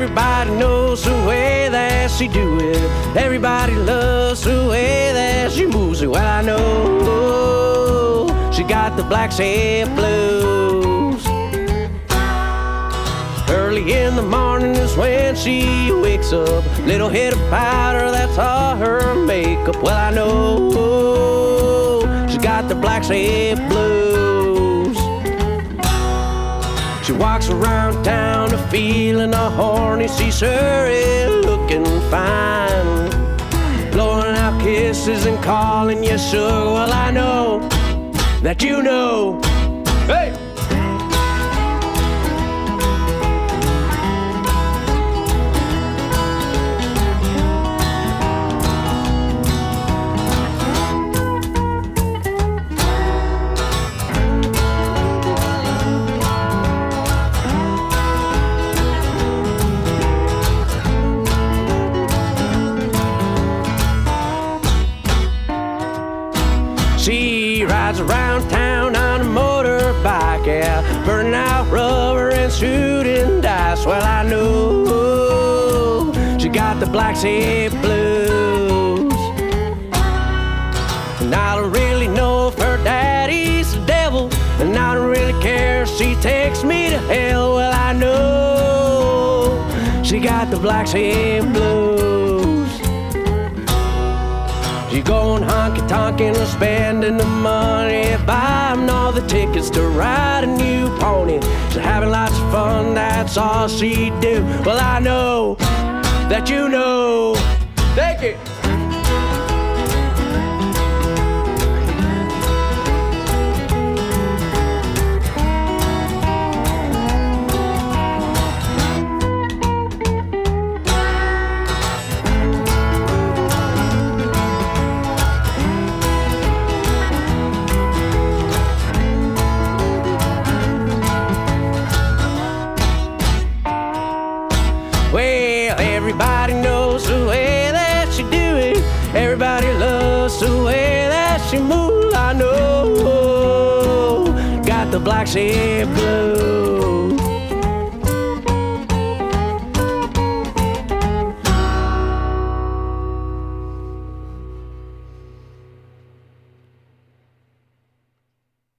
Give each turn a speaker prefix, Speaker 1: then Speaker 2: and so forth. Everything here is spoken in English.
Speaker 1: Everybody knows the way that she do it. Everybody loves the way that she moves it. Well, I know she got the black sand blues. Early in the morning is when she wakes up. Little hit of powder, that's all her makeup. Well, I know she got the black sand blues. She walks around town feeling a horny. She sure is eh, looking fine. Blowing out kisses and calling you sugar. Well, I know that you know. Hey! She rides around town on a motorbike, yeah, burning out rubber and shooting dice. Well, I know she got the black sea blues. And I don't really know if her daddy's the devil, and I don't really care if she takes me to hell. Well, I know she got the black sea blues. She going honky tonkin' and spending the money, buying all the tickets to ride a new pony. She's having lots of fun, that's all she do. Well, I know that you know. Everybody knows the way that she do it. Everybody loves the way that she moves. I know, got the black sea blues.